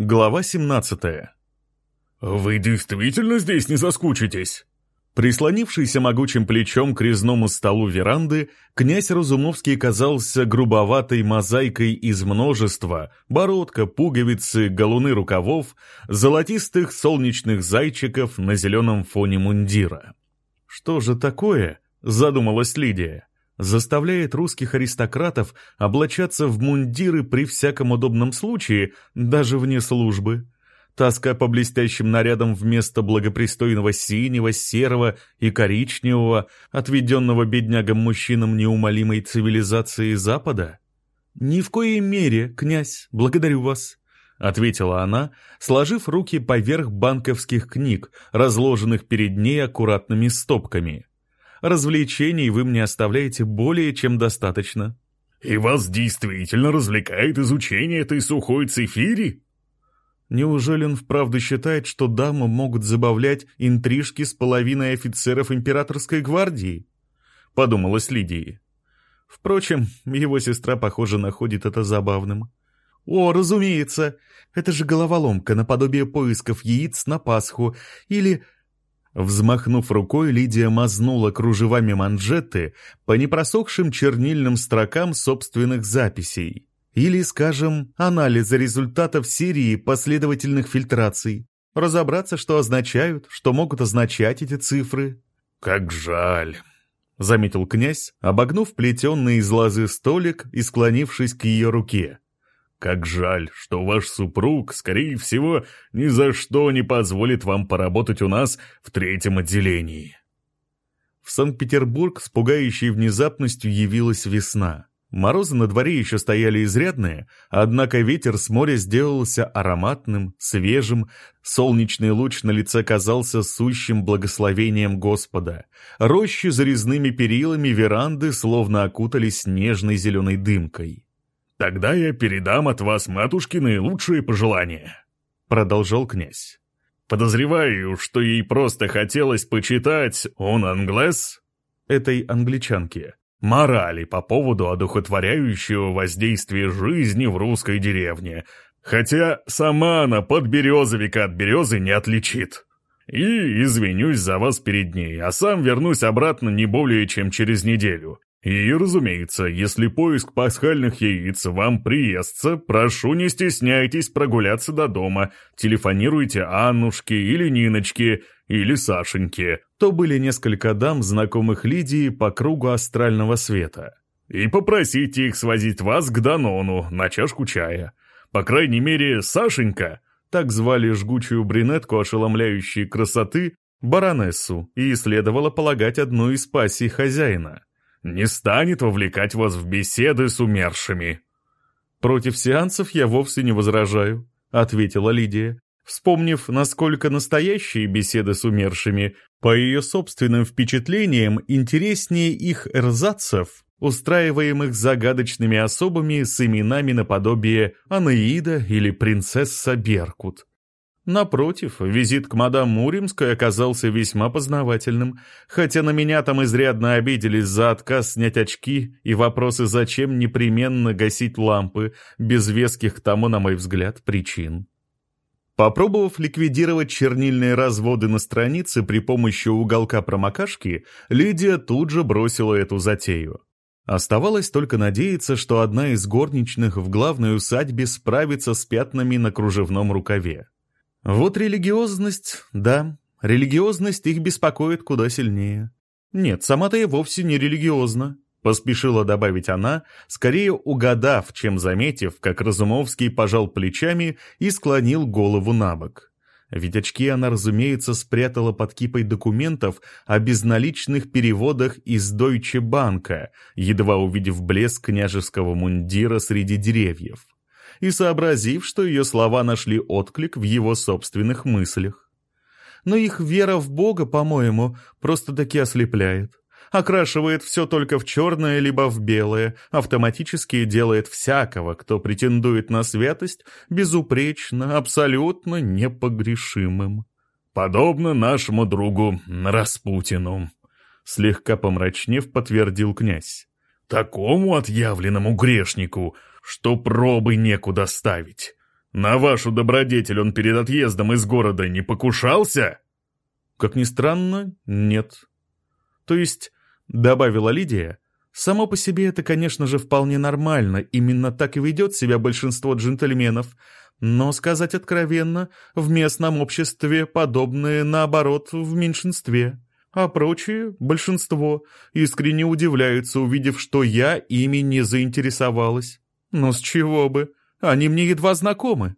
Глава 17 «Вы действительно здесь не заскучитесь?» Прислонившийся могучим плечом к резному столу веранды, князь Разумовский казался грубоватой мозаикой из множества бородка, пуговицы, галуны рукавов, золотистых солнечных зайчиков на зеленом фоне мундира. «Что же такое?» — задумалась Лидия заставляет русских аристократов облачаться в мундиры при всяком удобном случае, даже вне службы. Тоска по блестящим нарядам вместо благопристойного синего, серого и коричневого, отведенного беднягам мужчинам неумолимой цивилизации Запада? «Ни в коей мере, князь, благодарю вас», — ответила она, сложив руки поверх банковских книг, разложенных перед ней аккуратными стопками. Развлечений вы мне оставляете более чем достаточно». «И вас действительно развлекает изучение этой сухой цифири?» Неужели он вправду считает, что дамы могут забавлять интрижки с половиной офицеров императорской гвардии? Подумалась Лидии. Впрочем, его сестра, похоже, находит это забавным. О, разумеется, это же головоломка наподобие поисков яиц на Пасху или Взмахнув рукой, Лидия мазнула кружевами манжеты по непросохшим чернильным строкам собственных записей. Или, скажем, анализа результатов серии последовательных фильтраций. Разобраться, что означают, что могут означать эти цифры. «Как жаль», — заметил князь, обогнув плетенный из лозы столик и склонившись к ее руке. Как жаль, что ваш супруг, скорее всего, ни за что не позволит вам поработать у нас в третьем отделении. В Санкт-Петербург с пугающей внезапностью явилась весна. Морозы на дворе еще стояли изрядные, однако ветер с моря сделался ароматным, свежим, солнечный луч на лице казался сущим благословением Господа. Рощи за резными перилами веранды словно окутались нежной зеленой дымкой. Тогда я передам от вас матушке наилучшие пожелания», — продолжал князь. «Подозреваю, что ей просто хотелось почитать «Он англес» этой англичанке, морали по поводу одухотворяющего воздействия жизни в русской деревне, хотя сама она под березовика от березы не отличит. И извинюсь за вас перед ней, а сам вернусь обратно не более чем через неделю. И, разумеется, если поиск пасхальных яиц вам приестся, прошу не стесняйтесь прогуляться до дома, телефонируйте Аннушке или Ниночке, или Сашеньке. То были несколько дам, знакомых Лидии по кругу астрального света. И попросите их свозить вас к Данону на чашку чая. По крайней мере, Сашенька, так звали жгучую брюнетку ошеломляющей красоты, баронессу, и следовало полагать одну из пассий хозяина не станет вовлекать вас в беседы с умершими». «Против сеансов я вовсе не возражаю», — ответила Лидия, вспомнив, насколько настоящие беседы с умершими, по ее собственным впечатлениям, интереснее их эрзацев, устраиваемых загадочными особами с именами наподобие Анаида или принцесса Беркут. Напротив, визит к мадам Муримской оказался весьма познавательным, хотя на меня там изрядно обиделись за отказ снять очки и вопросы, зачем непременно гасить лампы, без веских к тому, на мой взгляд, причин. Попробовав ликвидировать чернильные разводы на странице при помощи уголка промокашки, Лидия тут же бросила эту затею. Оставалось только надеяться, что одна из горничных в главной усадьбе справится с пятнами на кружевном рукаве. Вот религиозность, да, религиозность их беспокоит куда сильнее. Нет, сама-то я вовсе не религиозна, поспешила добавить она, скорее угадав, чем заметив, как Разумовский пожал плечами и склонил голову на бок. Ведь очки она, разумеется, спрятала под кипой документов о безналичных переводах из Deutsche Банка, едва увидев блеск княжеского мундира среди деревьев и сообразив, что ее слова нашли отклик в его собственных мыслях. Но их вера в Бога, по-моему, просто-таки ослепляет. Окрашивает все только в черное либо в белое, автоматически делает всякого, кто претендует на святость, безупречно, абсолютно непогрешимым. «Подобно нашему другу Распутину», — слегка помрачнев подтвердил князь. «Такому отъявленному грешнику, что пробы некуда ставить. На вашу добродетель он перед отъездом из города не покушался?» «Как ни странно, нет». «То есть, — добавила Лидия, — само по себе это, конечно же, вполне нормально, именно так и ведет себя большинство джентльменов, но, сказать откровенно, в местном обществе подобные, наоборот, в меньшинстве» а прочие, большинство, искренне удивляются, увидев, что я ими не заинтересовалась. Но с чего бы? Они мне едва знакомы.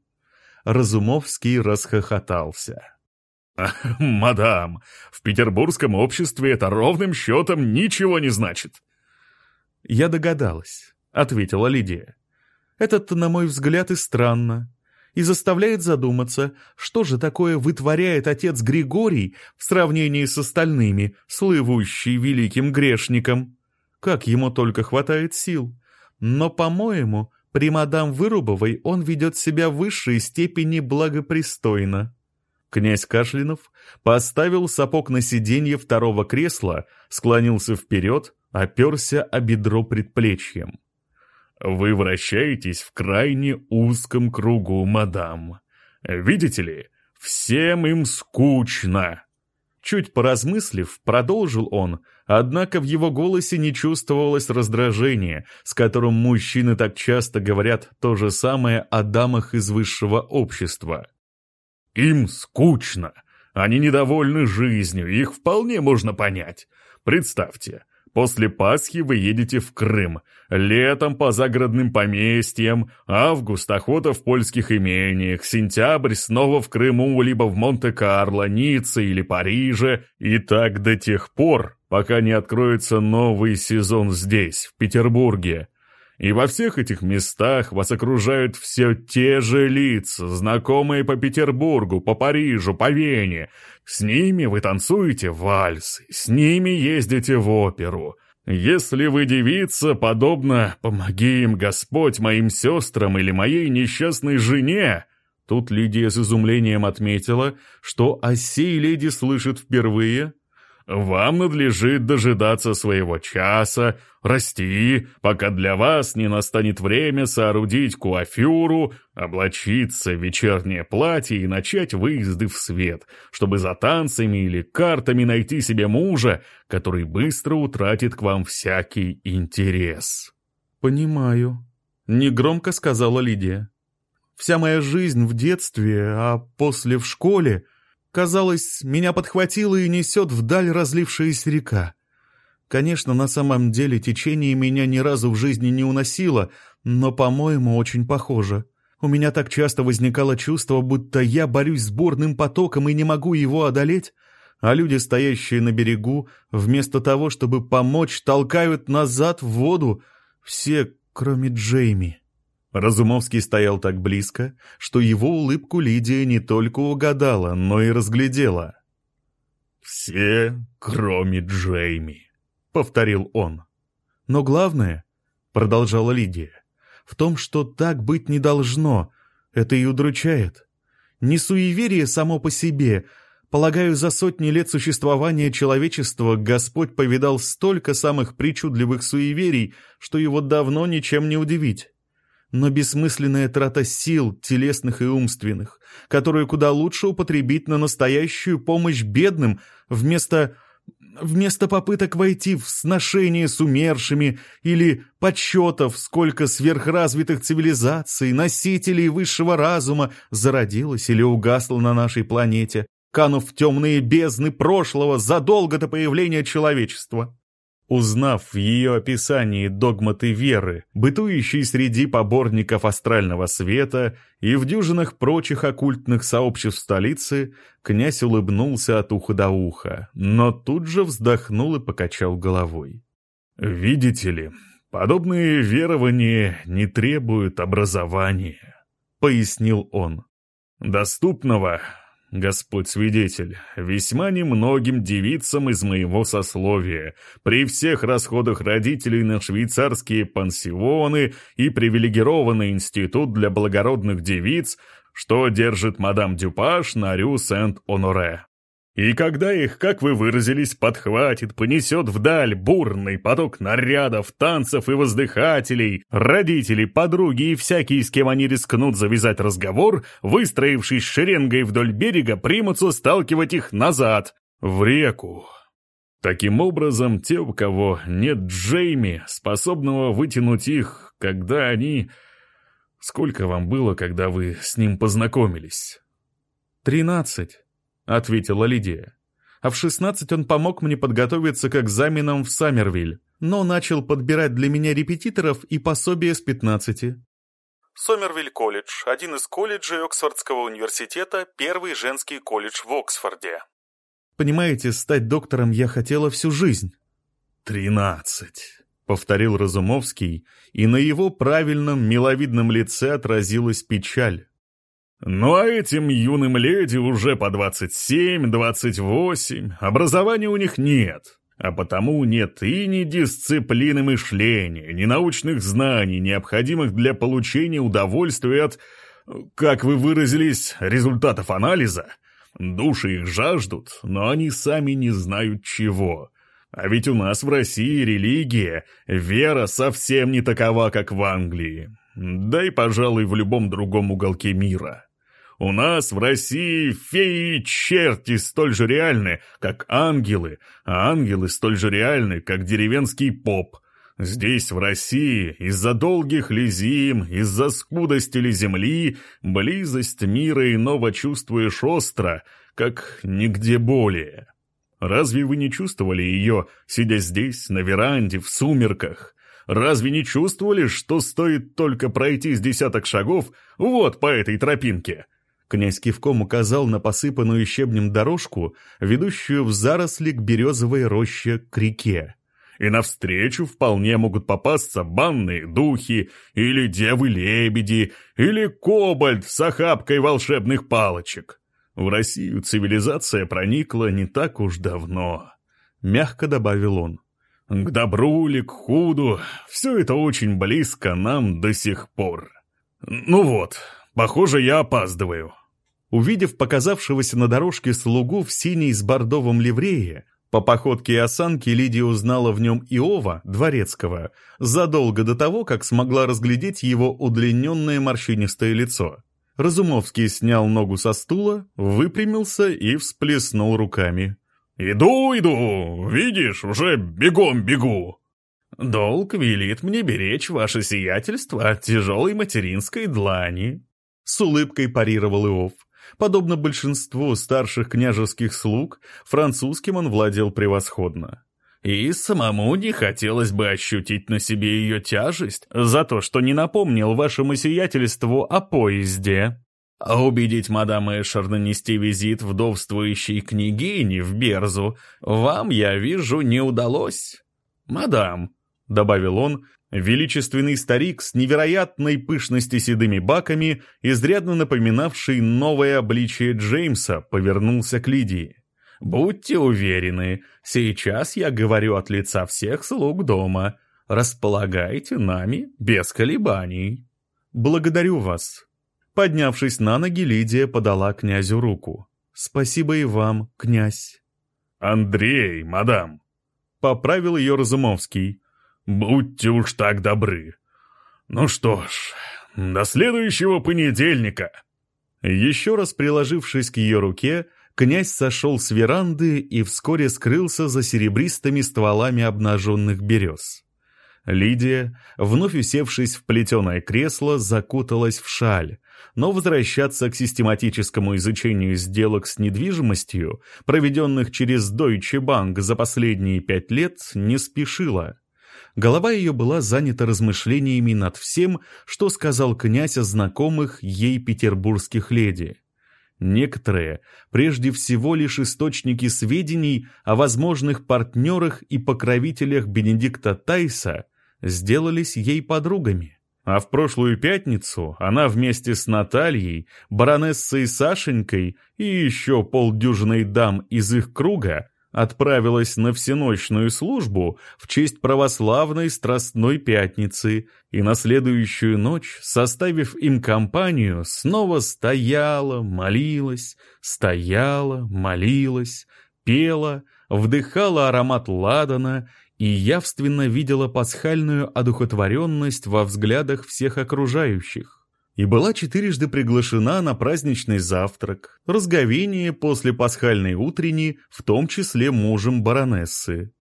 Разумовский расхохотался. «Мадам, в петербургском обществе это ровным счетом ничего не значит». «Я догадалась», — ответила Лидия. «Это-то, на мой взгляд, и странно и заставляет задуматься, что же такое вытворяет отец Григорий в сравнении с остальными, слывущий великим грешником. Как ему только хватает сил. Но, по-моему, при мадам Вырубовой он ведет себя в высшей степени благопристойно. Князь Кашлинов поставил сапог на сиденье второго кресла, склонился вперед, оперся о бедро предплечьем. Вы вращаетесь в крайне узком кругу, мадам. Видите ли, всем им скучно. Чуть поразмыслив, продолжил он, однако в его голосе не чувствовалось раздражения, с которым мужчины так часто говорят то же самое о дамах из высшего общества. Им скучно. Они недовольны жизнью, их вполне можно понять. Представьте, После Пасхи вы едете в Крым, летом по загородным поместьям, август охота в польских имениях, сентябрь снова в Крыму, либо в Монте-Карло, Ницце или Париже, и так до тех пор, пока не откроется новый сезон здесь, в Петербурге. И во всех этих местах вас окружают все те же лица, знакомые по Петербургу, по Парижу, по Вене. С ними вы танцуете вальсы, с ними ездите в оперу. Если вы девица, подобно «помоги им Господь моим сестрам» или «моей несчастной жене», Тут Лидия с изумлением отметила, что о сей леди слышит впервые – вам надлежит дожидаться своего часа, расти, пока для вас не настанет время соорудить куафюру, облачиться в вечернее платье и начать выезды в свет, чтобы за танцами или картами найти себе мужа, который быстро утратит к вам всякий интерес». «Понимаю», — негромко сказала Лидия. «Вся моя жизнь в детстве, а после в школе — Казалось, меня подхватило и несет вдаль разлившаяся река. Конечно, на самом деле течение меня ни разу в жизни не уносило, но, по-моему, очень похоже. У меня так часто возникало чувство, будто я борюсь с бурным потоком и не могу его одолеть, а люди, стоящие на берегу, вместо того, чтобы помочь, толкают назад в воду, все, кроме Джейми. Разумовский стоял так близко, что его улыбку Лидия не только угадала, но и разглядела. «Все, кроме Джейми», — повторил он. «Но главное, — продолжала Лидия, — в том, что так быть не должно, это и удручает. Не суеверие само по себе, Полагаю, за сотни лет существования человечества Господь повидал столько самых причудливых суеверий, что его давно ничем не удивить но бессмысленная трата сил, телесных и умственных, которую куда лучше употребить на настоящую помощь бедным вместо вместо попыток войти в сношение с умершими или подсчетов, сколько сверхразвитых цивилизаций, носителей высшего разума зародилось или угасло на нашей планете, канув в темные бездны прошлого задолго до появления человечества. Узнав в ее описании догматы веры, бытующие среди поборников астрального света и в дюжинах прочих оккультных сообществ столицы, князь улыбнулся от уха до уха, но тут же вздохнул и покачал головой. «Видите ли, подобные верования не требуют образования», — пояснил он. «Доступного Господь свидетель, весьма немногим девицам из моего сословия, при всех расходах родителей на швейцарские пансионы и привилегированный институт для благородных девиц, что держит мадам Дюпаш на Рю Сент-Оноре. И когда их, как вы выразились, подхватит, понесет вдаль бурный поток нарядов, танцев и воздыхателей, родители, подруги и всякие, с кем они рискнут завязать разговор, выстроившись шеренгой вдоль берега, примутся сталкивать их назад, в реку. Таким образом, те, у кого нет Джейми, способного вытянуть их, когда они... Сколько вам было, когда вы с ним познакомились? «Тринадцать», — ответила Лидия. «А в шестнадцать он помог мне подготовиться к экзаменам в Саммервиль, но начал подбирать для меня репетиторов и пособие с пятнадцати». Сомервиль колледж – один из колледжей Оксфордского университета, первый женский колледж в Оксфорде. Понимаете, стать доктором я хотела всю жизнь. «Тринадцать», — повторил Разумовский, и на его правильном, миловидном лице отразилась печаль. «Ну а этим юным леди уже по двадцать семь, двадцать восемь, образования у них нет, а потому нет и ни дисциплины мышления, ни научных знаний, необходимых для получения удовольствия от, как вы выразились, результатов анализа, Души их жаждут, но они сами не знают чего. А ведь у нас в России религия, вера совсем не такова, как в Англии. Да и, пожалуй, в любом другом уголке мира. У нас в России феи и черти столь же реальны, как ангелы, а ангелы столь же реальны, как деревенский поп. Здесь, в России, из-за долгих ли зим, из-за скудости ли земли, близость мира иного чувствуешь остро, как нигде более. Разве вы не чувствовали ее, сидя здесь, на веранде, в сумерках? Разве не чувствовали, что стоит только пройти с десяток шагов вот по этой тропинке? Князь кивком указал на посыпанную щебнем дорожку, ведущую в заросли к березовой роще к реке и навстречу вполне могут попасться банные духи, или девы-лебеди, или кобальт с охапкой волшебных палочек. В Россию цивилизация проникла не так уж давно, — мягко добавил он. К добру или к худу, все это очень близко нам до сих пор. Ну вот, похоже, я опаздываю. Увидев показавшегося на дорожке слугу в синей с бордовом ливрее, по походке и осанке Лидия узнала в нем Иова, дворецкого, задолго до того, как смогла разглядеть его удлиненное морщинистое лицо. Разумовский снял ногу со стула, выпрямился и всплеснул руками. «Иду, иду! Видишь, уже бегом бегу!» «Долг велит мне беречь ваше сиятельство от тяжелой материнской длани», — с улыбкой парировал Иов. Подобно большинству старших княжеских слуг, французским он владел превосходно. И самому не хотелось бы ощутить на себе ее тяжесть за то, что не напомнил вашему сиятельству о поезде. А убедить мадам Эшер нанести визит вдовствующей княгини в Берзу вам, я вижу, не удалось. «Мадам», — добавил он, Величественный старик с невероятной пышностью седыми баками, изрядно напоминавший новое обличие Джеймса, повернулся к Лидии. «Будьте уверены, сейчас я говорю от лица всех слуг дома. Располагайте нами без колебаний». «Благодарю вас». Поднявшись на ноги, Лидия подала князю руку. «Спасибо и вам, князь». «Андрей, мадам», — поправил ее Разумовский. «Будьте уж так добры. Ну что ж, до следующего понедельника». Еще раз приложившись к ее руке, князь сошел с веранды и вскоре скрылся за серебристыми стволами обнаженных берез. Лидия, вновь усевшись в плетеное кресло, закуталась в шаль, но возвращаться к систематическому изучению сделок с недвижимостью, проведенных через Deutsche Bank за последние пять лет, не спешила. Голова ее была занята размышлениями над всем, что сказал князь о знакомых ей петербургских леди. Некоторые, прежде всего лишь источники сведений о возможных партнерах и покровителях Бенедикта Тайса, сделались ей подругами. А в прошлую пятницу она вместе с Натальей, баронессой Сашенькой и еще полдюжиной дам из их круга отправилась на всеночную службу в честь православной Страстной Пятницы и на следующую ночь, составив им компанию, снова стояла, молилась, стояла, молилась, пела, вдыхала аромат ладана и явственно видела пасхальную одухотворенность во взглядах всех окружающих и была четырежды приглашена на праздничный завтрак, разговение после пасхальной утренней, в том числе мужем баронессы.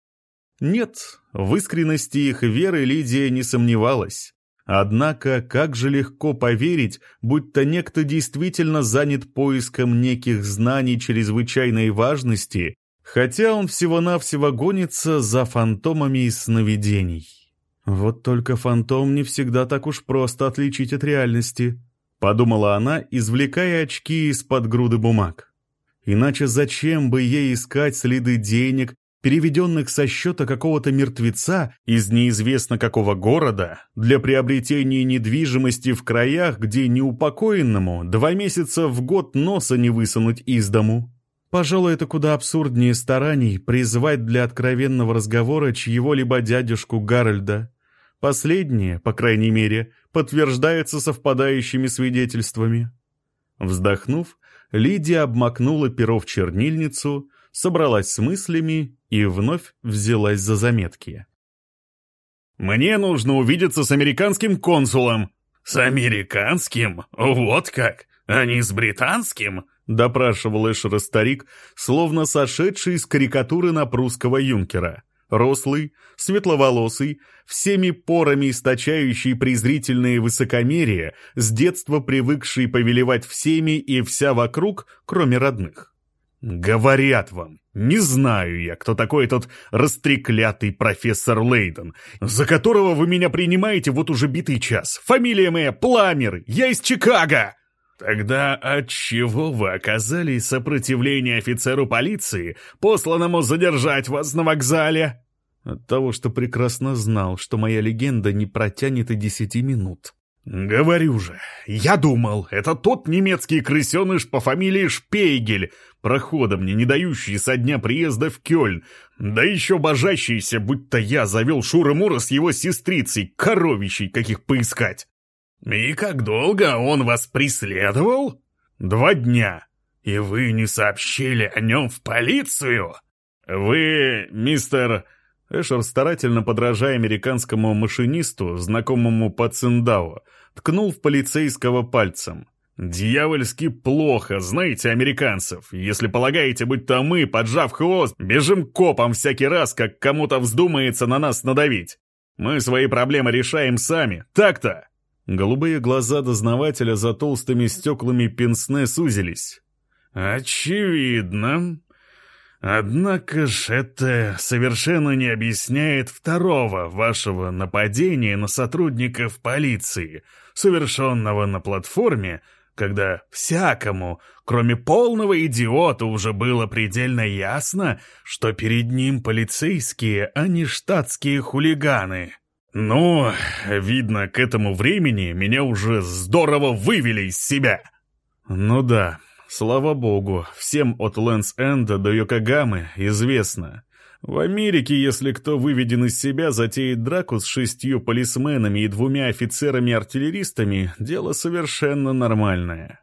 Нет, в искренности их веры Лидия не сомневалась. Однако, как же легко поверить, будто некто действительно занят поиском неких знаний чрезвычайной важности, хотя он всего-навсего гонится за фантомами из сновидений. «Вот только фантом не всегда так уж просто отличить от реальности», — подумала она, извлекая очки из-под груды бумаг. «Иначе зачем бы ей искать следы денег, переведенных со счета какого-то мертвеца из неизвестно какого города, для приобретения недвижимости в краях, где неупокоенному два месяца в год носа не высунуть из дому?» Пожалуй, это куда абсурднее стараний призвать для откровенного разговора чьего-либо дядюшку Гарольда. Последнее, по крайней мере, подтверждается совпадающими свидетельствами. Вздохнув, Лидия обмакнула перо в чернильницу, собралась с мыслями и вновь взялась за заметки. «Мне нужно увидеться с американским консулом». «С американским? Вот как? А не с британским?» — допрашивал Эшера старик, словно сошедший из карикатуры на прусского юнкера — рослый, светловолосый, всеми порами источающий презрительные высокомерие, с детства привыкший повелевать всеми и вся вокруг, кроме родных. «Говорят вам, не знаю я, кто такой этот растреклятый профессор Лейден, за которого вы меня принимаете вот уже битый час. Фамилия моя Пламер, я из Чикаго!» «Тогда отчего вы оказали сопротивление офицеру полиции, посланному задержать вас на вокзале?» От того, что прекрасно знал, что моя легенда не протянет и десяти минут. «Говорю же, я думал, это тот немецкий крысеныш по фамилии Шпейгель, прохода мне не дающий со дня приезда в Кёльн, да еще божащийся, будто я завел Шура-Мура с его сестрицей, коровищей каких поискать. И как долго он вас преследовал? Два дня. И вы не сообщили о нем в полицию? Вы, мистер... Эшер, старательно подражая американскому машинисту, знакомому по Циндао, ткнул в полицейского пальцем. «Дьявольски плохо, знаете, американцев, если полагаете, будто мы, поджав хвост, бежим копом всякий раз, как кому-то вздумается на нас надавить. Мы свои проблемы решаем сами, так-то!» Голубые глаза дознавателя за толстыми стеклами пенсне сузились. «Очевидно. Однако ж это совершенно не объясняет второго вашего нападения на сотрудников полиции, совершенного на платформе, когда всякому, кроме полного идиота, уже было предельно ясно, что перед ним полицейские, а не штатские хулиганы. Ну, видно, к этому времени меня уже здорово вывели из себя. Ну да, Слава богу, всем от Лэнс-Энда до Йокогамы известно. В Америке, если кто выведен из себя, затеет драку с шестью полисменами и двумя офицерами-артиллеристами, дело совершенно нормальное.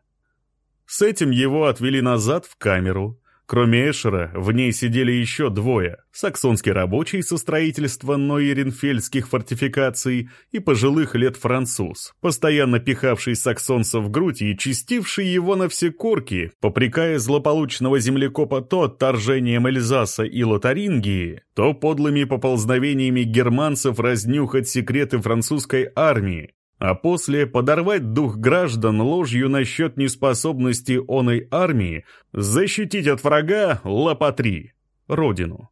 С этим его отвели назад в камеру, Кроме Эшера, в ней сидели еще двое – саксонский рабочий со строительства нойеренфельдских фортификаций и пожилых лет француз, постоянно пихавший саксонца в грудь и чистивший его на все корки, попрекая злополучного землекопа то отторжением Эльзаса и Лотарингии, то подлыми поползновениями германцев разнюхать секреты французской армии, а после подорвать дух граждан ложью насчет неспособности оной армии защитить от врага Лапатри, родину.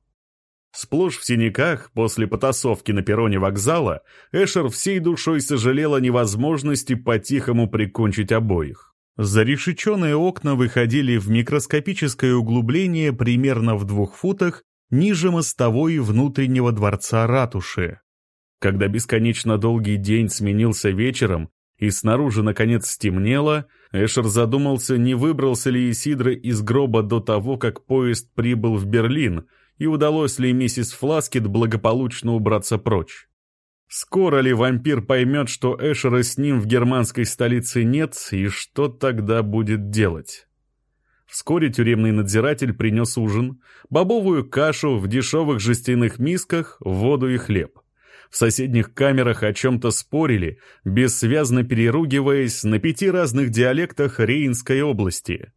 Сплошь в синяках после потасовки на перроне вокзала Эшер всей душой сожалел о невозможности по-тихому прикончить обоих. Зарешеченные окна выходили в микроскопическое углубление примерно в двух футах ниже мостовой внутреннего дворца ратуши, когда бесконечно долгий день сменился вечером, и снаружи наконец стемнело, Эшер задумался, не выбрался ли Исидро из гроба до того, как поезд прибыл в Берлин, и удалось ли миссис Фласкет благополучно убраться прочь. Скоро ли вампир поймет, что Эшера с ним в германской столице нет, и что тогда будет делать? Вскоре тюремный надзиратель принес ужин, бобовую кашу в дешевых жестяных мисках, воду и хлеб. В соседних камерах о чем-то спорили, бессвязно переругиваясь на пяти разных диалектах Рейнской области.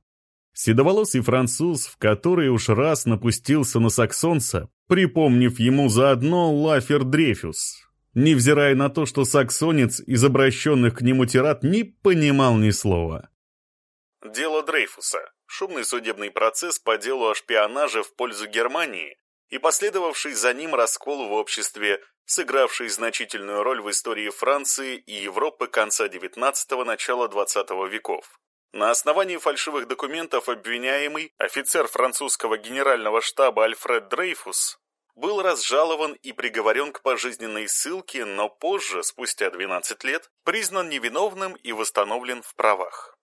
Седоволосый француз, в который уж раз напустился на саксонца, припомнив ему заодно Лафер Дрейфюс, невзирая на то, что саксонец из обращенных к нему тират не понимал ни слова. Дело Дрейфуса. Шумный судебный процесс по делу о шпионаже в пользу Германии и последовавший за ним раскол в обществе, сыгравший значительную роль в истории Франции и Европы конца XIX – начала XX веков. На основании фальшивых документов обвиняемый, офицер французского генерального штаба Альфред Дрейфус, был разжалован и приговорен к пожизненной ссылке, но позже, спустя 12 лет, признан невиновным и восстановлен в правах.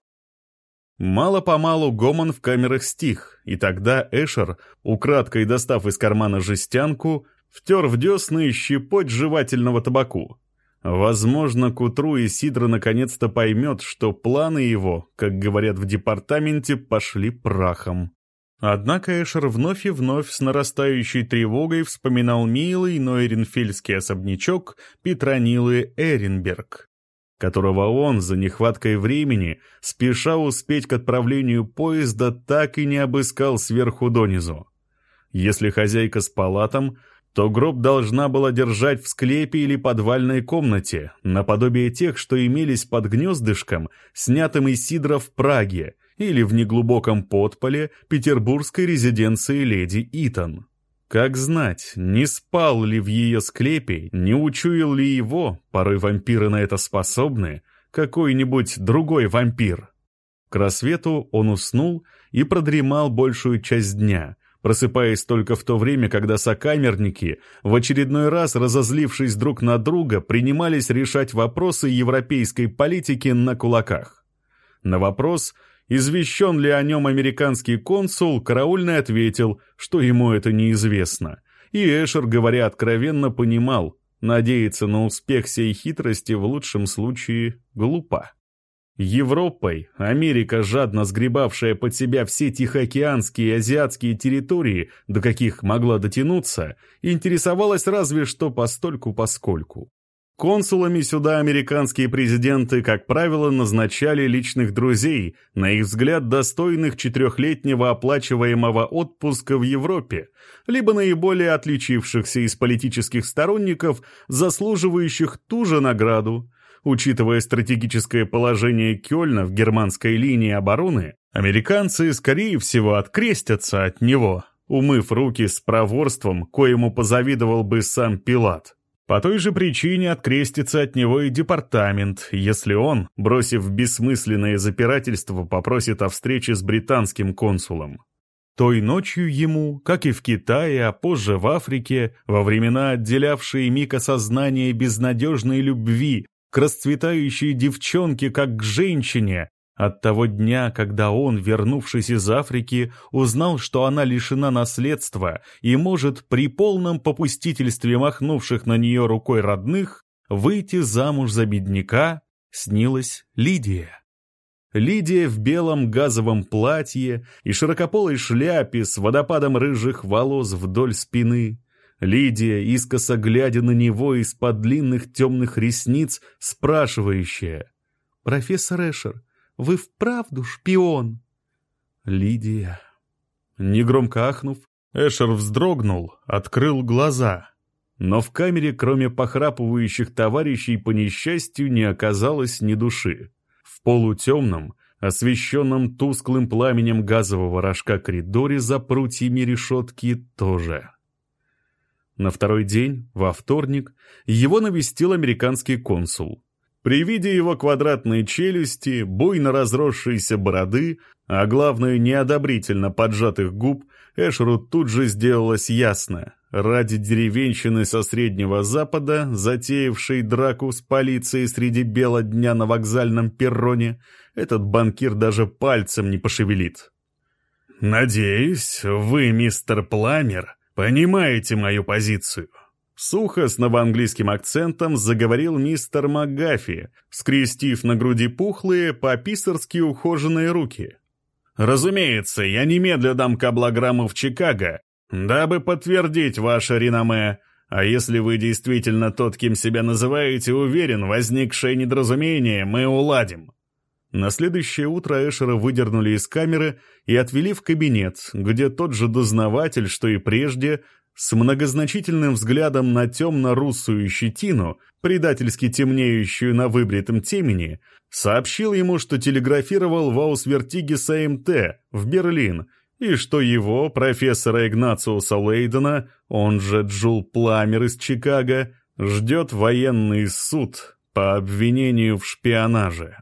Мало-помалу гомон в камерах стих, и тогда Эшер, украдкой достав из кармана жестянку, втер в десны щепоть жевательного табаку. Возможно, к утру Исидро наконец-то поймет, что планы его, как говорят в департаменте, пошли прахом. Однако Эшер вновь и вновь с нарастающей тревогой вспоминал милый, но эренфельский особнячок Петронилы Эренберг, которого он за нехваткой времени, спеша успеть к отправлению поезда, так и не обыскал сверху донизу. Если хозяйка спала там, то гроб должна была держать в склепе или подвальной комнате, наподобие тех, что имелись под гнездышком, снятым из сидра в Праге, или в неглубоком подполе петербургской резиденции леди Итон. Как знать, не спал ли в ее склепе, не учуял ли его, порой вампиры на это способны, какой-нибудь другой вампир. К рассвету он уснул и продремал большую часть дня, просыпаясь только в то время, когда сокамерники, в очередной раз разозлившись друг на друга, принимались решать вопросы европейской политики на кулаках. На вопрос – Извещен ли о нем американский консул, караульный ответил, что ему это неизвестно. И Эшер, говоря откровенно, понимал, надеяться на успех сей хитрости в лучшем случае глупо. Европой Америка, жадно сгребавшая под себя все тихоокеанские и азиатские территории, до каких могла дотянуться, интересовалась разве что постольку-поскольку. Консулами сюда американские президенты, как правило, назначали личных друзей, на их взгляд достойных четырехлетнего оплачиваемого отпуска в Европе, либо наиболее отличившихся из политических сторонников, заслуживающих ту же награду. Учитывая стратегическое положение Кёльна в германской линии обороны, американцы, скорее всего, открестятся от него, умыв руки с проворством, коему позавидовал бы сам Пилат. По той же причине открестится от него и департамент, если он, бросив бессмысленное запирательство, попросит о встрече с британским консулом. Той ночью ему, как и в Китае, а позже в Африке, во времена отделявшие Мика сознание безнадежной любви к расцветающей девчонке как к женщине, от того дня, когда он, вернувшись из Африки, узнал, что она лишена наследства и может при полном попустительстве махнувших на нее рукой родных выйти замуж за бедняка, снилась Лидия. Лидия в белом газовом платье и широкополой шляпе с водопадом рыжих волос вдоль спины. Лидия, искоса глядя на него из-под длинных темных ресниц, спрашивающая. «Профессор Эшер, вы вправду шпион?» «Лидия...» Негромко ахнув, Эшер вздрогнул, открыл глаза. Но в камере, кроме похрапывающих товарищей, по несчастью, не оказалось ни души. В полутемном, освещенном тусклым пламенем газового рожка коридоре за прутьями решетки тоже. На второй день, во вторник, его навестил американский консул. При виде его квадратной челюсти, буйно разросшейся бороды, а главное неодобрительно поджатых губ, Эшеру тут же сделалось ясно. Ради деревенщины со Среднего Запада, затеявшей драку с полицией среди бела дня на вокзальном перроне, этот банкир даже пальцем не пошевелит. «Надеюсь, вы, мистер Пламер, Понимаете мою позицию?» Сухо, с новоанглийским акцентом, заговорил мистер МакГаффи, скрестив на груди пухлые, по-писарски ухоженные руки. «Разумеется, я немедля дам каблограмму в Чикаго, дабы подтвердить ваше реноме, а если вы действительно тот, кем себя называете, уверен, возникшее недоразумение мы уладим». На следующее утро Эшера выдернули из камеры и отвели в кабинет, где тот же дознаватель, что и прежде, с многозначительным взглядом на темно-русую щетину, предательски темнеющую на выбритом темени, сообщил ему, что телеграфировал в Аусвертигеса МТ в Берлин, и что его, профессора Игнациуса Лейдена, он же Джул Пламер из Чикаго, ждет военный суд по обвинению в шпионаже.